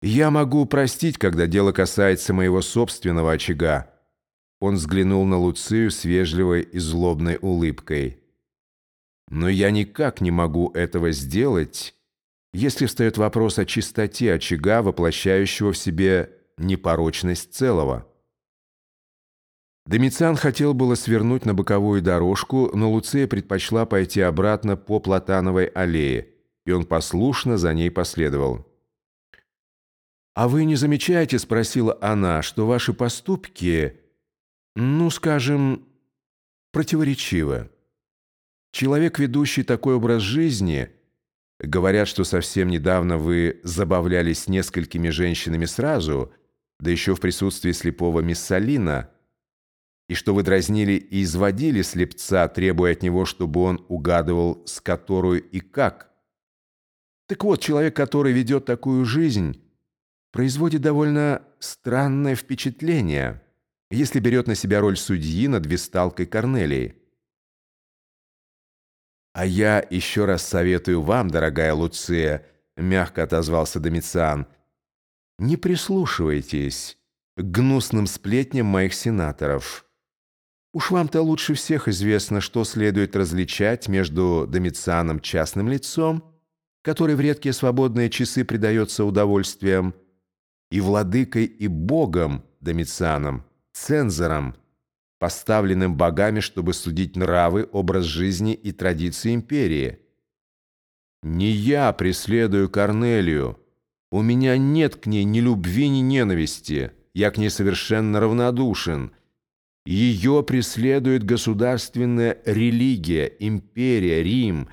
Я могу простить, когда дело касается моего собственного очага. Он взглянул на Луцию с вежливой и злобной улыбкой. Но я никак не могу этого сделать, если встает вопрос о чистоте очага, воплощающего в себе непорочность целого. Домициан хотел было свернуть на боковую дорожку, но Луция предпочла пойти обратно по Платановой аллее, и он послушно за ней последовал. «А вы не замечаете, — спросила она, — что ваши поступки, ну, скажем, противоречивы? Человек, ведущий такой образ жизни, говорят, что совсем недавно вы забавлялись несколькими женщинами сразу, да еще в присутствии слепого Миссалина, и что вы дразнили и изводили слепца, требуя от него, чтобы он угадывал, с которой и как. Так вот, человек, который ведет такую жизнь производит довольно странное впечатление, если берет на себя роль судьи над висталкой Корнелии. «А я еще раз советую вам, дорогая Луция», — мягко отозвался Домициан, «не прислушивайтесь к гнусным сплетням моих сенаторов. Уж вам-то лучше всех известно, что следует различать между Домицианом частным лицом, который в редкие свободные часы предается удовольствиям, и владыкой и богом Домицианом, цензором, поставленным богами, чтобы судить нравы, образ жизни и традиции империи. Не я преследую Корнелию. У меня нет к ней ни любви, ни ненависти. Я к ней совершенно равнодушен. Ее преследует государственная религия, империя, Рим,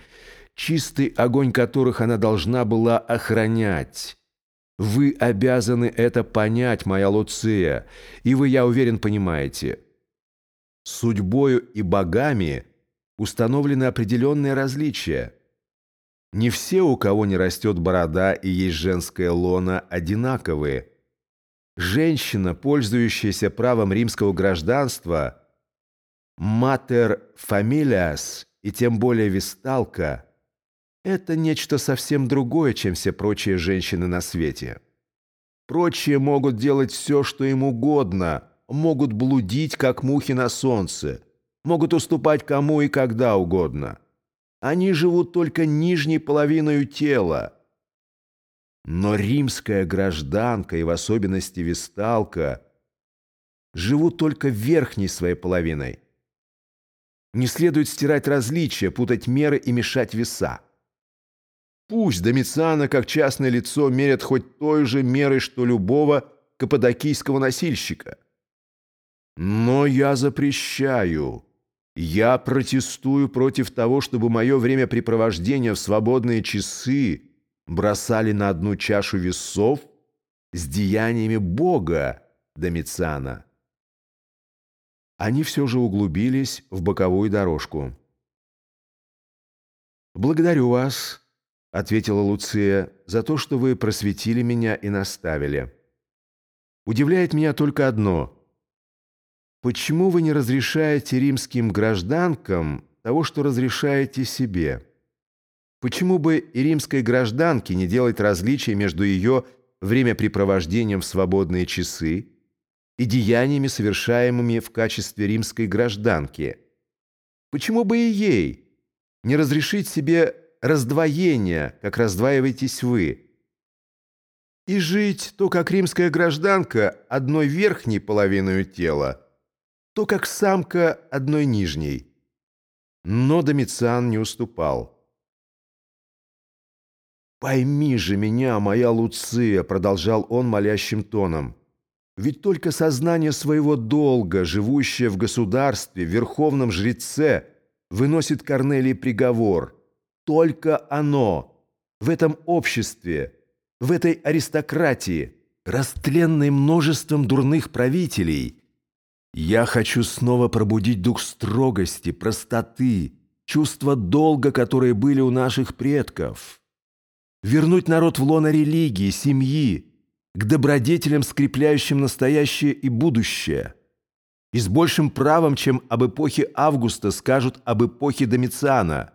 чистый огонь которых она должна была охранять. Вы обязаны это понять, моя Луция, и вы, я уверен, понимаете. Судьбою и богами установлены определенные различия. Не все, у кого не растет борода и есть женская лона, одинаковые. Женщина, пользующаяся правом римского гражданства, матер фамилиас и тем более висталка – это нечто совсем другое, чем все прочие женщины на свете. Прочие могут делать все, что им угодно, могут блудить, как мухи на солнце, могут уступать кому и когда угодно. Они живут только нижней половиной тела. Но римская гражданка, и в особенности весталка, живут только верхней своей половиной. Не следует стирать различия, путать меры и мешать веса. Пусть Домициана как частное лицо мерят хоть той же мерой, что любого каппадокийского носильщика. Но я запрещаю, я протестую против того, чтобы мое времяпрепровождение в свободные часы бросали на одну чашу весов с деяниями Бога Домициана. Они все же углубились в боковую дорожку. «Благодарю вас», ответила Луция, за то, что вы просветили меня и наставили. Удивляет меня только одно. Почему вы не разрешаете римским гражданкам того, что разрешаете себе? Почему бы и римской гражданке не делать различия между ее времяпрепровождением в свободные часы и деяниями, совершаемыми в качестве римской гражданки? Почему бы и ей не разрешить себе раздвоения, как раздваиваетесь вы. И жить то как римская гражданка одной верхней половиной тела, то как самка одной нижней. Но Домициан не уступал. «Пойми же меня, моя Луция», — продолжал он молящим тоном, «ведь только сознание своего долга, живущее в государстве, верховном жреце, выносит Корнелий приговор» только оно в этом обществе, в этой аристократии, растленной множеством дурных правителей. Я хочу снова пробудить дух строгости, простоты, чувства долга, которые были у наших предков. Вернуть народ в лоно религии, семьи, к добродетелям, скрепляющим настоящее и будущее. И с большим правом, чем об эпохе Августа скажут об эпохе Домициана –